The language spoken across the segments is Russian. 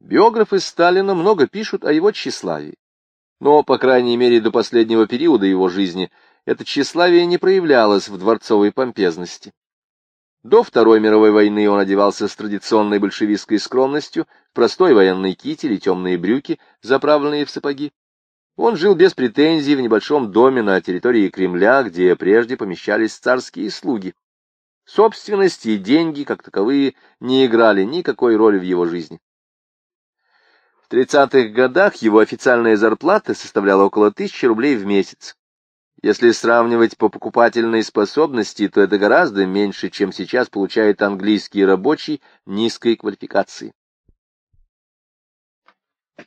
Биографы Сталина много пишут о его тщеславии. Но, по крайней мере, до последнего периода его жизни это тщеславие не проявлялось в дворцовой помпезности. До Второй мировой войны он одевался с традиционной большевистской скромностью, простой военной китель и темные брюки, заправленные в сапоги. Он жил без претензий в небольшом доме на территории Кремля, где прежде помещались царские слуги. Собственность и деньги, как таковые, не играли никакой роли в его жизни. В 30-х годах его официальная зарплата составляла около тысячи рублей в месяц. Если сравнивать по покупательной способности, то это гораздо меньше, чем сейчас получает английский рабочий низкой квалификации.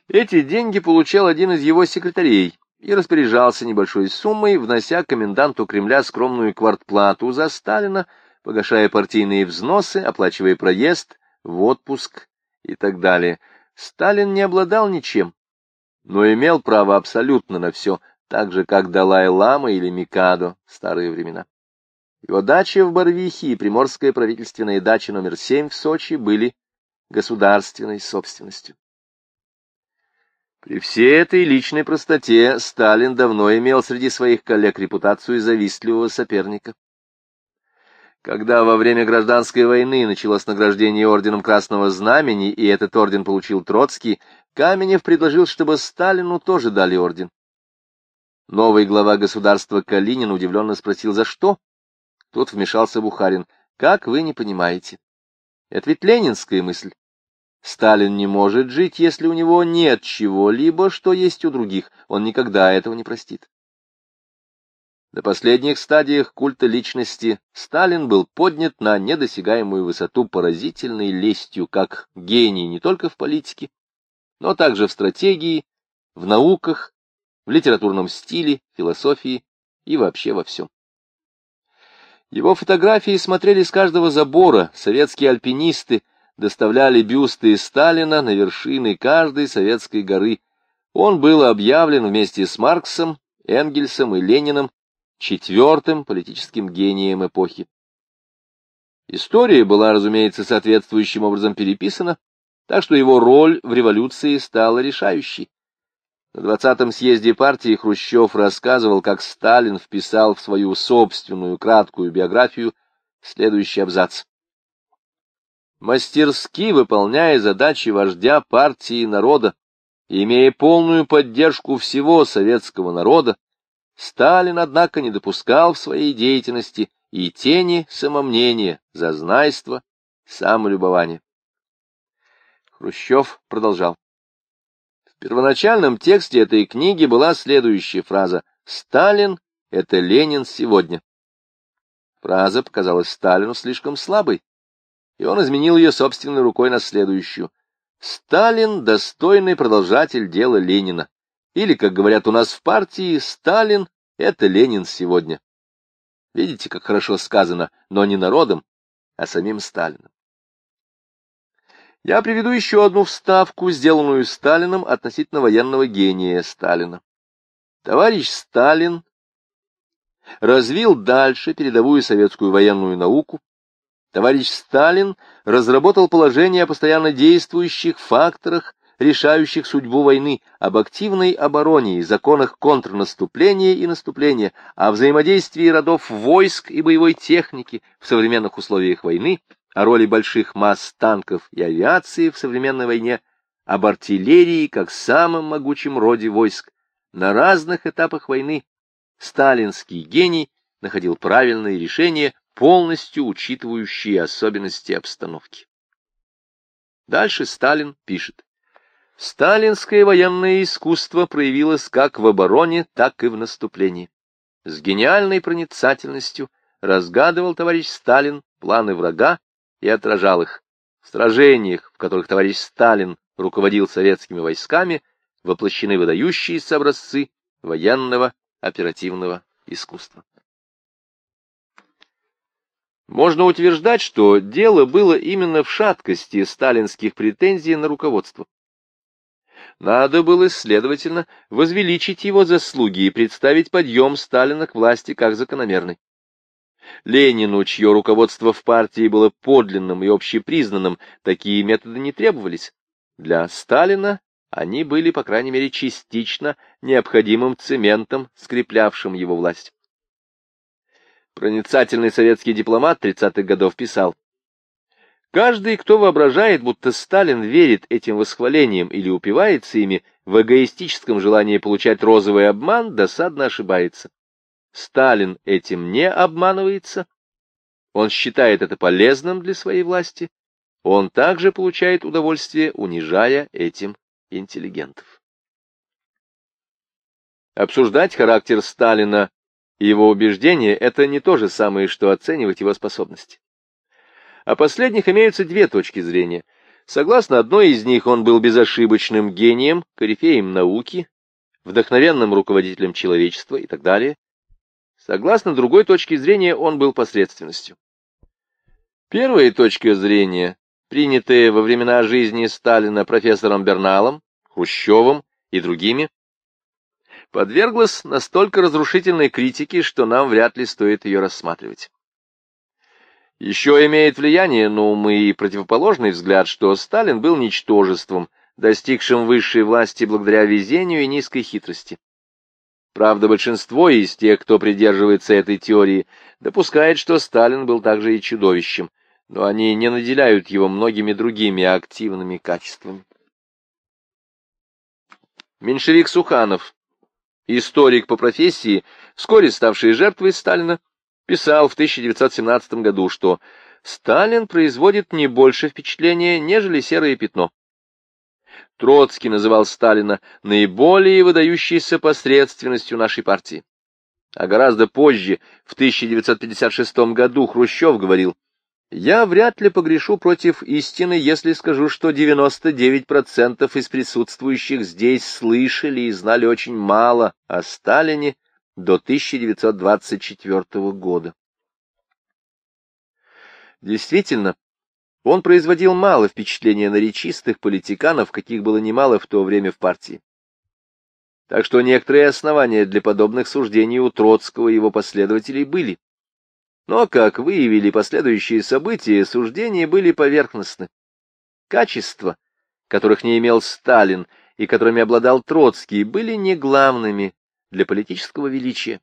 Эти деньги получал один из его секретарей и распоряжался небольшой суммой, внося коменданту Кремля скромную квартплату за Сталина, погашая партийные взносы, оплачивая проезд в отпуск и так далее. Сталин не обладал ничем, но имел право абсолютно на все — так же, как Далай-Лама или Микадо в старые времена. Его дача в Барвихе и приморская правительственная дача номер 7 в Сочи были государственной собственностью. При всей этой личной простоте Сталин давно имел среди своих коллег репутацию завистливого соперника. Когда во время гражданской войны началось награждение орденом Красного Знамени, и этот орден получил Троцкий, Каменев предложил, чтобы Сталину тоже дали орден. Новый глава государства Калинин удивленно спросил, за что? Тут вмешался Бухарин. Как вы не понимаете? Это ведь ленинская мысль. Сталин не может жить, если у него нет чего-либо, что есть у других. Он никогда этого не простит. На последних стадиях культа личности Сталин был поднят на недосягаемую высоту поразительной лестью, как гений не только в политике, но также в стратегии, в науках, в литературном стиле, философии и вообще во всем. Его фотографии смотрели с каждого забора, советские альпинисты доставляли бюсты Сталина на вершины каждой советской горы. Он был объявлен вместе с Марксом, Энгельсом и Лениным четвертым политическим гением эпохи. История была, разумеется, соответствующим образом переписана, так что его роль в революции стала решающей. На двадцатом съезде партии Хрущев рассказывал, как Сталин вписал в свою собственную краткую биографию следующий абзац. Мастерски выполняя задачи вождя партии народа, имея полную поддержку всего советского народа, Сталин, однако, не допускал в своей деятельности и тени самомнения, зазнайства, самолюбования. Хрущев продолжал. В первоначальном тексте этой книги была следующая фраза «Сталин — это Ленин сегодня». Фраза показалась Сталину слишком слабой, и он изменил ее собственной рукой на следующую. «Сталин — достойный продолжатель дела Ленина». Или, как говорят у нас в партии, Сталин — это Ленин сегодня. Видите, как хорошо сказано, но не народом, а самим Сталином. Я приведу еще одну вставку, сделанную Сталином относительно военного гения Сталина. Товарищ Сталин развил дальше передовую советскую военную науку. Товарищ Сталин разработал положение о постоянно действующих факторах, решающих судьбу войны, об активной обороне и законах контрнаступления и наступления, о взаимодействии родов войск и боевой техники в современных условиях войны, о роли больших масс танков и авиации в современной войне, об артиллерии как самом могучем роде войск. На разных этапах войны сталинский гений находил правильные решения, полностью учитывающие особенности обстановки. Дальше Сталин пишет. Сталинское военное искусство проявилось как в обороне, так и в наступлении. С гениальной проницательностью разгадывал товарищ Сталин планы врага и отражал их. В сражениях, в которых товарищ Сталин руководил советскими войсками, воплощены выдающиеся образцы военного оперативного искусства. Можно утверждать, что дело было именно в шаткости сталинских претензий на руководство. Надо было, следовательно, возвеличить его заслуги и представить подъем Сталина к власти как закономерный. Ленину, чье руководство в партии было подлинным и общепризнанным, такие методы не требовались. Для Сталина они были, по крайней мере, частично необходимым цементом, скреплявшим его власть. Проницательный советский дипломат 30-х годов писал, Каждый, кто воображает, будто Сталин верит этим восхвалениям или упивается ими в эгоистическом желании получать розовый обман, досадно ошибается. Сталин этим не обманывается. Он считает это полезным для своей власти. Он также получает удовольствие, унижая этим интеллигентов. Обсуждать характер Сталина и его убеждения – это не то же самое, что оценивать его способности. О последних имеются две точки зрения. Согласно одной из них, он был безошибочным гением, корифеем науки, вдохновенным руководителем человечества и так далее. Согласно другой точке зрения, он был посредственностью. Первая точка зрения, принятая во времена жизни Сталина профессором Берналом, Хрущевым и другими, подверглась настолько разрушительной критике, что нам вряд ли стоит ее рассматривать. Еще имеет влияние на умы и противоположный взгляд, что Сталин был ничтожеством, достигшим высшей власти благодаря везению и низкой хитрости. Правда, большинство из тех, кто придерживается этой теории, допускает, что Сталин был также и чудовищем, но они не наделяют его многими другими активными качествами. Меньшевик Суханов, историк по профессии, вскоре ставший жертвой Сталина, писал в 1917 году, что Сталин производит не больше впечатления, нежели серое пятно. Троцкий называл Сталина наиболее выдающейся посредственностью нашей партии. А гораздо позже, в 1956 году, Хрущев говорил, «Я вряд ли погрешу против истины, если скажу, что 99% из присутствующих здесь слышали и знали очень мало о Сталине до 1924 года. Действительно, он производил мало впечатления на речистых политиканов, каких было немало в то время в партии. Так что некоторые основания для подобных суждений у Троцкого и его последователей были. Но, как выявили последующие события, суждения были поверхностны. Качества, которых не имел Сталин и которыми обладал Троцкий, были не главными для политического величия.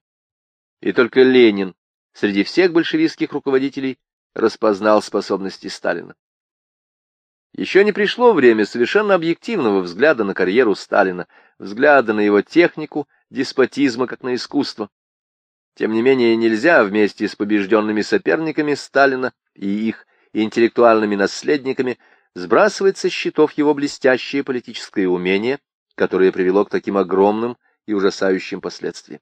И только Ленин среди всех большевистских руководителей распознал способности Сталина. Еще не пришло время совершенно объективного взгляда на карьеру Сталина, взгляда на его технику, деспотизма как на искусство. Тем не менее, нельзя вместе с побежденными соперниками Сталина и их интеллектуальными наследниками сбрасывать со счетов его блестящее политическое умение, которое привело к таким огромным и ужасающим последствиям.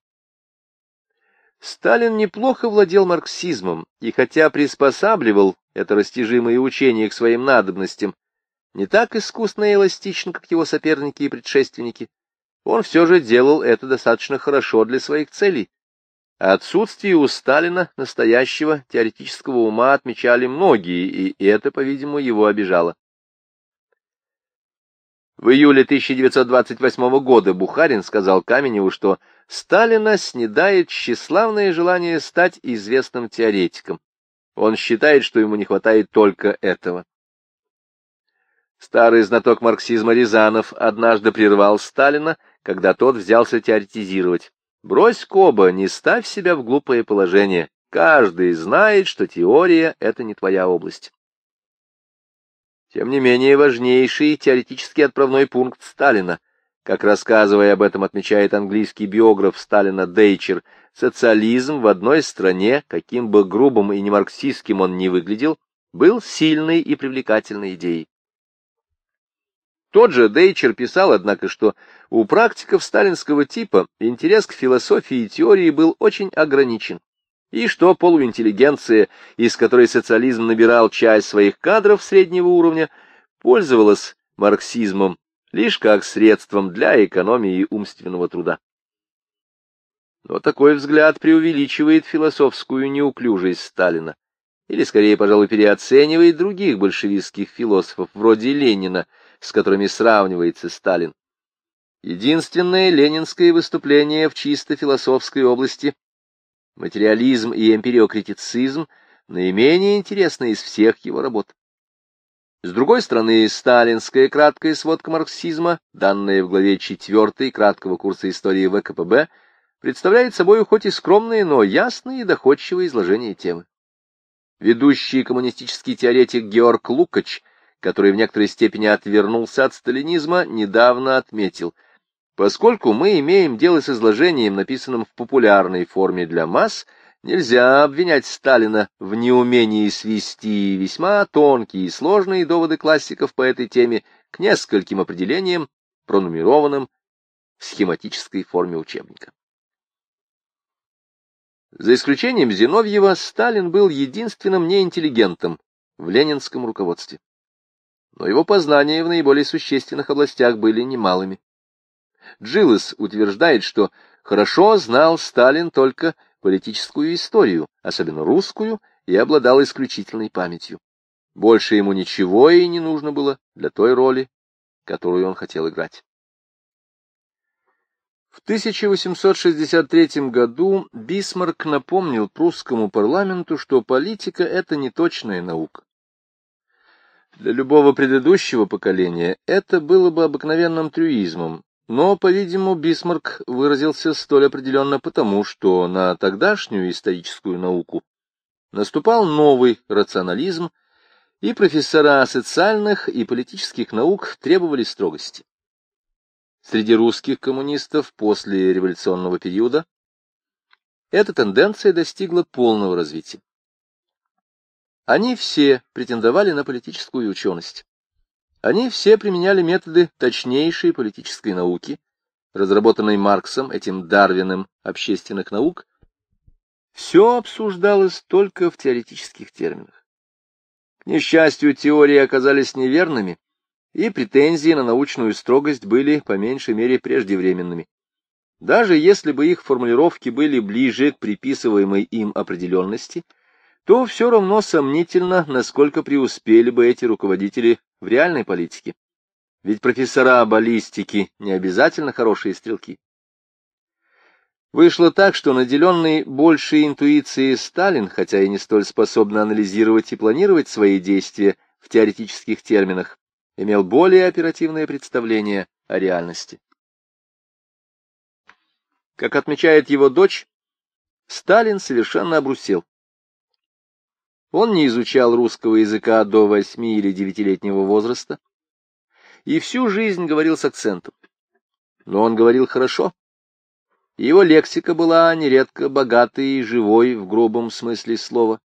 Сталин неплохо владел марксизмом, и хотя приспосабливал это растяжимое учение к своим надобностям, не так искусно и эластично, как его соперники и предшественники, он все же делал это достаточно хорошо для своих целей. Отсутствие у Сталина настоящего теоретического ума отмечали многие, и это, по-видимому, его обижало. В июле 1928 года Бухарин сказал Каменеву, что Сталина снедает тщеславное желание стать известным теоретиком. Он считает, что ему не хватает только этого. Старый знаток марксизма Рязанов однажды прервал Сталина, когда тот взялся теоретизировать. «Брось, Коба, не ставь себя в глупое положение. Каждый знает, что теория — это не твоя область». Тем не менее, важнейший теоретический отправной пункт Сталина, как рассказывая об этом отмечает английский биограф Сталина Дейчер, социализм в одной стране, каким бы грубым и немарксистским он ни выглядел, был сильной и привлекательной идеей. Тот же Дейчер писал, однако, что у практиков сталинского типа интерес к философии и теории был очень ограничен и что полуинтеллигенция, из которой социализм набирал часть своих кадров среднего уровня, пользовалась марксизмом лишь как средством для экономии умственного труда. Но такой взгляд преувеличивает философскую неуклюжесть Сталина, или, скорее, пожалуй, переоценивает других большевистских философов, вроде Ленина, с которыми сравнивается Сталин. Единственное ленинское выступление в чисто философской области материализм и эмпириокритицизм наименее интересны из всех его работ. С другой стороны, сталинская краткая сводка марксизма, данная в главе 4 краткого курса истории ВКПБ, представляет собой хоть и скромные, но ясные и доходчивые изложения темы. Ведущий коммунистический теоретик Георг Лукач, который в некоторой степени отвернулся от сталинизма, недавно отметил, поскольку мы имеем дело с изложением, написанным в популярной форме для масс, Нельзя обвинять Сталина в неумении свести весьма тонкие и сложные доводы классиков по этой теме к нескольким определениям, пронумерованным в схематической форме учебника. За исключением Зиновьева, Сталин был единственным неинтеллигентом в ленинском руководстве. Но его познания в наиболее существенных областях были немалыми. Джилес утверждает, что хорошо знал Сталин только политическую историю, особенно русскую, и обладал исключительной памятью. Больше ему ничего и не нужно было для той роли, которую он хотел играть. В 1863 году Бисмарк напомнил прусскому парламенту, что политика — это не точная наука. Для любого предыдущего поколения это было бы обыкновенным трюизмом, но, по-видимому, Бисмарк выразился столь определенно потому, что на тогдашнюю историческую науку наступал новый рационализм, и профессора социальных и политических наук требовали строгости. Среди русских коммунистов после революционного периода эта тенденция достигла полного развития. Они все претендовали на политическую ученость. Они все применяли методы точнейшей политической науки, разработанной Марксом, этим Дарвином общественных наук. Все обсуждалось только в теоретических терминах. К несчастью, теории оказались неверными, и претензии на научную строгость были, по меньшей мере, преждевременными. Даже если бы их формулировки были ближе к приписываемой им определенности – то все равно сомнительно, насколько преуспели бы эти руководители в реальной политике. Ведь профессора баллистики не обязательно хорошие стрелки. Вышло так, что наделенный большей интуицией Сталин, хотя и не столь способный анализировать и планировать свои действия в теоретических терминах, имел более оперативное представление о реальности. Как отмечает его дочь, Сталин совершенно обрусел. Он не изучал русского языка до восьми или девятилетнего возраста и всю жизнь говорил с акцентом. Но он говорил хорошо. Его лексика была нередко богатой и живой в грубом смысле слова.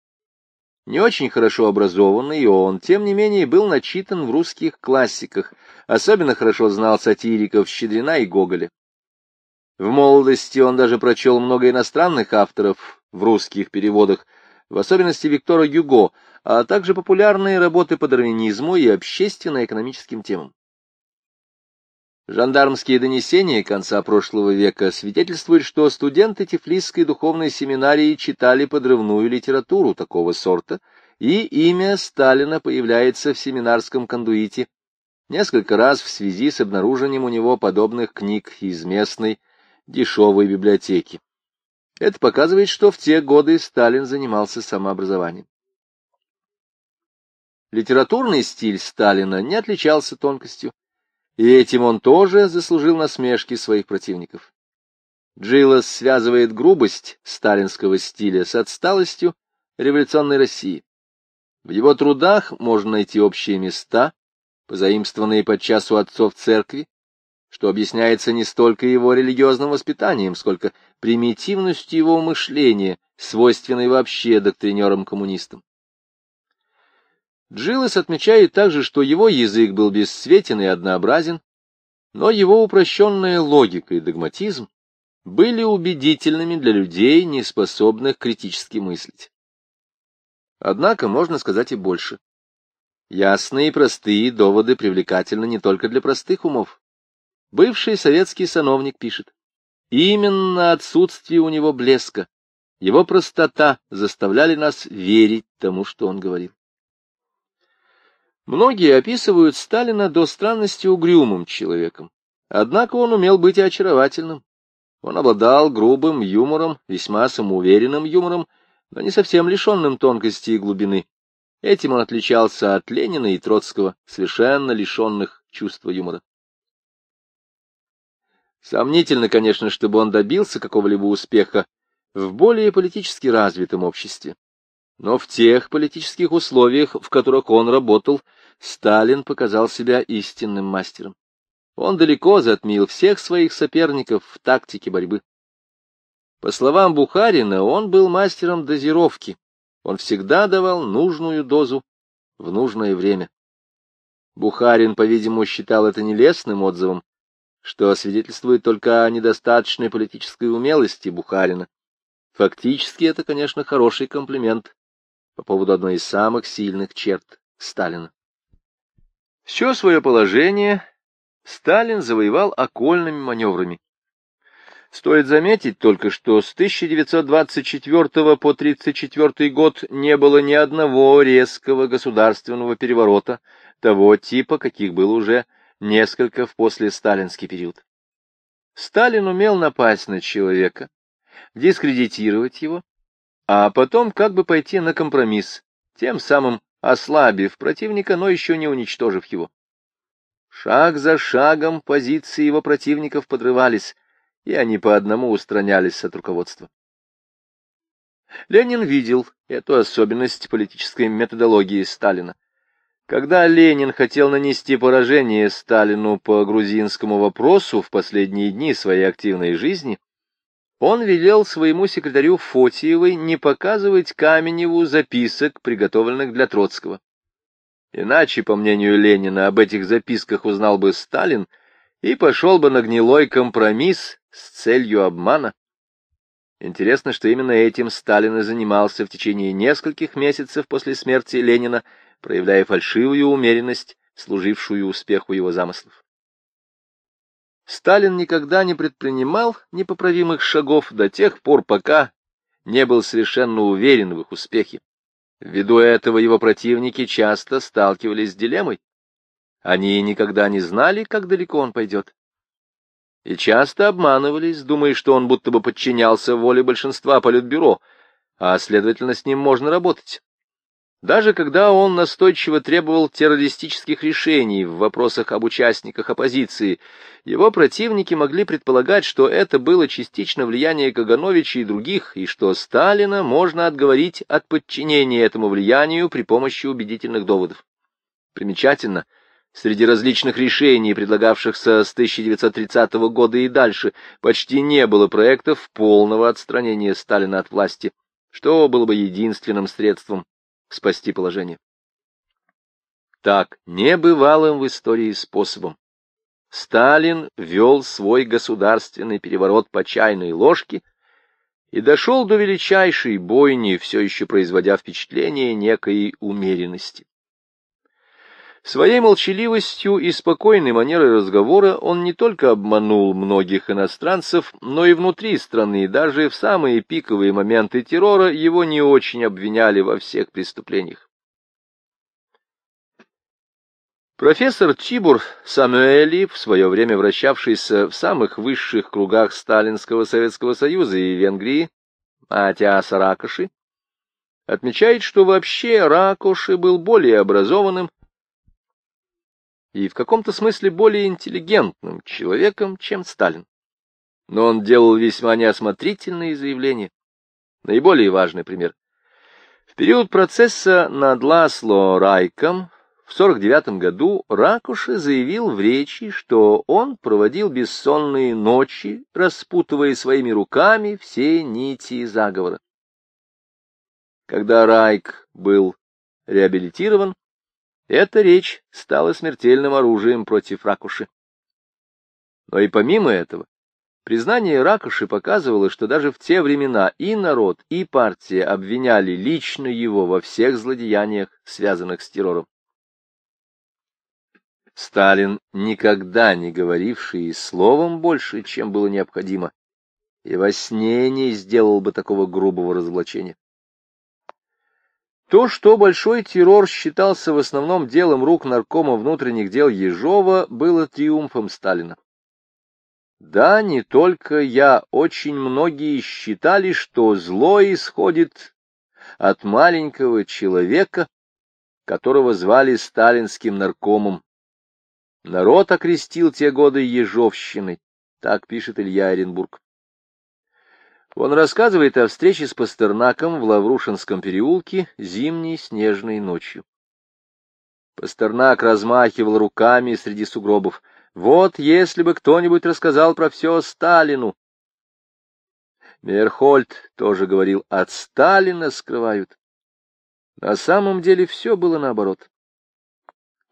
Не очень хорошо образованный он, тем не менее, был начитан в русских классиках, особенно хорошо знал сатириков Щедрина и Гоголя. В молодости он даже прочел много иностранных авторов в русских переводах, в особенности Виктора Гюго, а также популярные работы по дарвинизму и общественно-экономическим темам. Жандармские донесения конца прошлого века свидетельствуют, что студенты Тифлисской духовной семинарии читали подрывную литературу такого сорта, и имя Сталина появляется в семинарском кондуите несколько раз в связи с обнаружением у него подобных книг из местной дешевой библиотеки. Это показывает, что в те годы Сталин занимался самообразованием. Литературный стиль Сталина не отличался тонкостью, и этим он тоже заслужил насмешки своих противников. Джилос связывает грубость сталинского стиля с отсталостью революционной России. В его трудах можно найти общие места, позаимствованные подчас у отцов церкви, что объясняется не столько его религиозным воспитанием, сколько примитивностью его мышления, свойственной вообще доктринерам-коммунистам. Джилес отмечает также, что его язык был бесцветен и однообразен, но его упрощенная логика и догматизм были убедительными для людей, не способных критически мыслить. Однако можно сказать и больше. Ясные и простые доводы привлекательны не только для простых умов. Бывший советский сановник пишет, именно отсутствие у него блеска, его простота заставляли нас верить тому, что он говорил. Многие описывают Сталина до странности угрюмым человеком, однако он умел быть и очаровательным. Он обладал грубым юмором, весьма самоуверенным юмором, но не совсем лишенным тонкости и глубины. Этим он отличался от Ленина и Троцкого, совершенно лишенных чувства юмора. Сомнительно, конечно, чтобы он добился какого-либо успеха в более политически развитом обществе. Но в тех политических условиях, в которых он работал, Сталин показал себя истинным мастером. Он далеко затмил всех своих соперников в тактике борьбы. По словам Бухарина, он был мастером дозировки. Он всегда давал нужную дозу в нужное время. Бухарин, по-видимому, считал это нелестным отзывом, что свидетельствует только о недостаточной политической умелости Бухарина. Фактически это, конечно, хороший комплимент по поводу одной из самых сильных черт Сталина. Все свое положение Сталин завоевал окольными маневрами. Стоит заметить только, что с 1924 по 1934 год не было ни одного резкого государственного переворота того типа, каких было уже несколько в послесталинский период. Сталин умел напасть на человека, дискредитировать его, а потом как бы пойти на компромисс, тем самым ослабив противника, но еще не уничтожив его. Шаг за шагом позиции его противников подрывались, и они по одному устранялись от руководства. Ленин видел эту особенность политической методологии Сталина. Когда Ленин хотел нанести поражение Сталину по грузинскому вопросу в последние дни своей активной жизни, он велел своему секретарю Фотиевой не показывать Каменеву записок, приготовленных для Троцкого. Иначе, по мнению Ленина, об этих записках узнал бы Сталин и пошел бы на гнилой компромисс с целью обмана. Интересно, что именно этим Сталин и занимался в течение нескольких месяцев после смерти Ленина, проявляя фальшивую умеренность, служившую успеху его замыслов. Сталин никогда не предпринимал непоправимых шагов до тех пор, пока не был совершенно уверен в их успехе. Ввиду этого его противники часто сталкивались с дилеммой. Они никогда не знали, как далеко он пойдет. И часто обманывались, думая, что он будто бы подчинялся воле большинства политбюро, а, следовательно, с ним можно работать. Даже когда он настойчиво требовал террористических решений в вопросах об участниках оппозиции, его противники могли предполагать, что это было частично влияние Кагановича и других, и что Сталина можно отговорить от подчинения этому влиянию при помощи убедительных доводов. Примечательно, среди различных решений, предлагавшихся с 1930 года и дальше, почти не было проектов полного отстранения Сталина от власти, что было бы единственным средством спасти положение. Так, небывалым в истории способом, Сталин вел свой государственный переворот по чайной ложке и дошел до величайшей бойни, все еще производя впечатление некой умеренности. Своей молчаливостью и спокойной манерой разговора он не только обманул многих иностранцев, но и внутри страны, даже в самые пиковые моменты террора, его не очень обвиняли во всех преступлениях. Профессор Чибур Самуэли, в свое время вращавшийся в самых высших кругах Сталинского Советского Союза и Венгрии, Матиас Ракоши, отмечает, что вообще Ракоши был более образованным и в каком-то смысле более интеллигентным человеком, чем Сталин. Но он делал весьма неосмотрительные заявления. Наиболее важный пример. В период процесса над Ласло Райком в 49 году Ракуши заявил в речи, что он проводил бессонные ночи, распутывая своими руками все нити заговора. Когда Райк был реабилитирован, эта речь стала смертельным оружием против Ракуши. Но и помимо этого, признание Ракуши показывало, что даже в те времена и народ, и партия обвиняли лично его во всех злодеяниях, связанных с террором. Сталин, никогда не говоривший словом больше, чем было необходимо, и во сне не сделал бы такого грубого разоблачения. То, что большой террор считался в основном делом рук наркома внутренних дел Ежова, было триумфом Сталина. Да, не только я, очень многие считали, что зло исходит от маленького человека, которого звали сталинским наркомом. Народ окрестил те годы Ежовщиной, так пишет Илья Оренбург. Он рассказывает о встрече с Пастернаком в Лаврушинском переулке зимней снежной ночью. Пастернак размахивал руками среди сугробов. Вот если бы кто-нибудь рассказал про все Сталину. Мерхольд тоже говорил, от Сталина скрывают. На самом деле все было наоборот.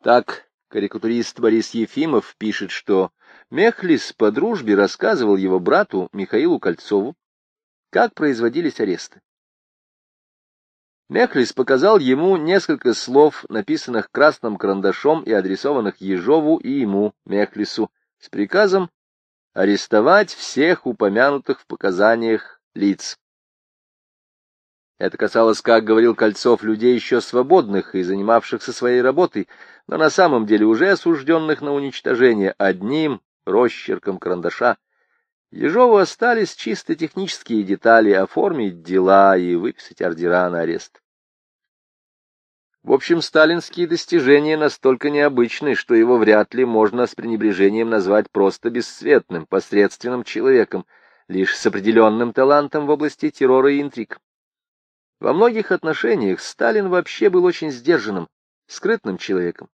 Так карикатурист Борис Ефимов пишет, что Мехлис по дружбе рассказывал его брату Михаилу Кольцову, как производились аресты. Мехлис показал ему несколько слов, написанных красным карандашом и адресованных Ежову и ему, Мехлису, с приказом арестовать всех упомянутых в показаниях лиц. Это касалось, как говорил Кольцов, людей еще свободных и занимавшихся своей работой, но на самом деле уже осужденных на уничтожение одним росчерком карандаша. Ежову остались чисто технические детали оформить дела и выписать ордера на арест. В общем, сталинские достижения настолько необычны, что его вряд ли можно с пренебрежением назвать просто бесцветным, посредственным человеком, лишь с определенным талантом в области террора и интриг. Во многих отношениях Сталин вообще был очень сдержанным, скрытным человеком.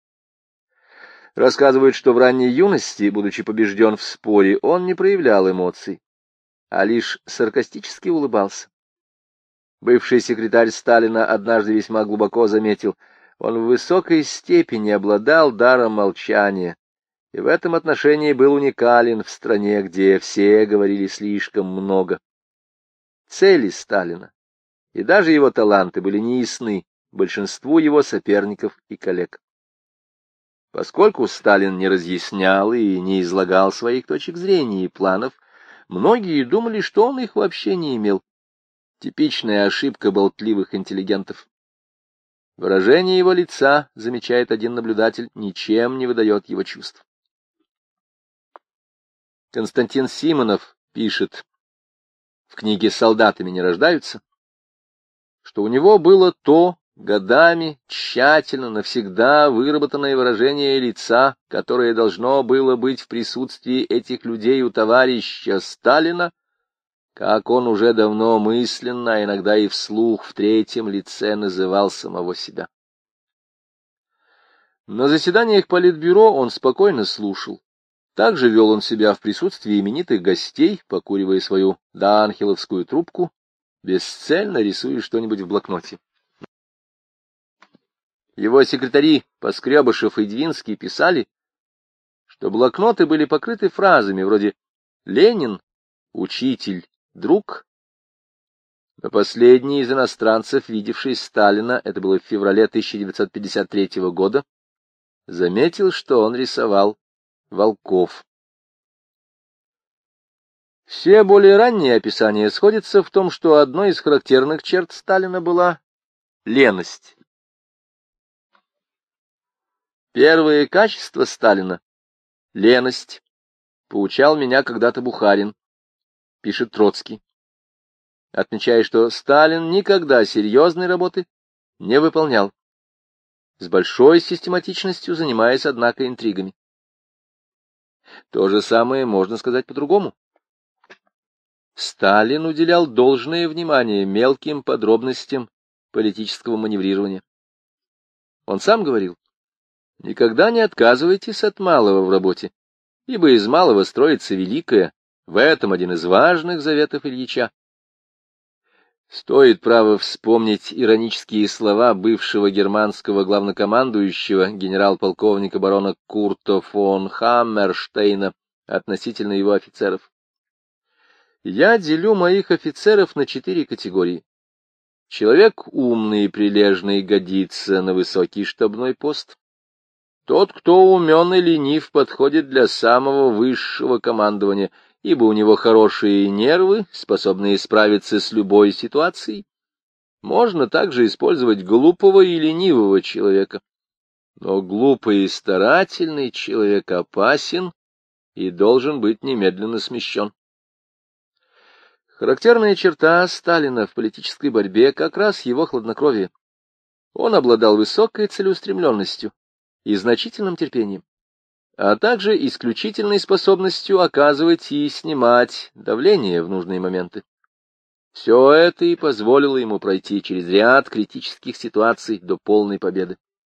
Рассказывают, что в ранней юности, будучи побежден в споре, он не проявлял эмоций, а лишь саркастически улыбался. Бывший секретарь Сталина однажды весьма глубоко заметил, он в высокой степени обладал даром молчания, и в этом отношении был уникален в стране, где все говорили слишком много. Цели Сталина и даже его таланты были неясны большинству его соперников и коллег. Поскольку Сталин не разъяснял и не излагал своих точек зрения и планов, многие думали, что он их вообще не имел. Типичная ошибка болтливых интеллигентов. Выражение его лица, замечает один наблюдатель, ничем не выдает его чувств. Константин Симонов пишет в книге «Солдатами не рождаются», что у него было то, годами тщательно, навсегда выработанное выражение лица, которое должно было быть в присутствии этих людей у товарища Сталина, как он уже давно мысленно, а иногда и вслух в третьем лице называл самого себя. На заседаниях Политбюро он спокойно слушал. Также вел он себя в присутствии именитых гостей, покуривая свою данхиловскую трубку, бесцельно рисуя что-нибудь в блокноте. Его секретари Поскребышев и Двинский писали, что блокноты были покрыты фразами вроде «Ленин, учитель, друг». Но последний из иностранцев, видевший Сталина, это было в феврале 1953 года, заметил, что он рисовал волков. Все более ранние описания сходятся в том, что одной из характерных черт Сталина была леность. Первое качество Сталина — леность. Поучал меня когда-то Бухарин, пишет Троцкий. Отмечая, что Сталин никогда серьезной работы не выполнял, с большой систематичностью занимаясь, однако, интригами. То же самое можно сказать по-другому. Сталин уделял должное внимание мелким подробностям политического маневрирования. Он сам говорил, Никогда не отказывайтесь от малого в работе, ибо из малого строится великое. В этом один из важных заветов Ильича. Стоит, право, вспомнить иронические слова бывшего германского главнокомандующего генерал-полковника барона Курта фон Хаммерштейна относительно его офицеров. Я делю моих офицеров на четыре категории. Человек умный и прилежный годится на высокий штабной пост. Тот, кто умен и ленив, подходит для самого высшего командования, ибо у него хорошие нервы, способные справиться с любой ситуацией. Можно также использовать глупого и ленивого человека. Но глупый и старательный человек опасен и должен быть немедленно смещен. Характерная черта Сталина в политической борьбе как раз его хладнокровие. Он обладал высокой целеустремленностью и значительным терпением, а также исключительной способностью оказывать и снимать давление в нужные моменты. Все это и позволило ему пройти через ряд критических ситуаций до полной победы.